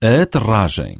a aterragem.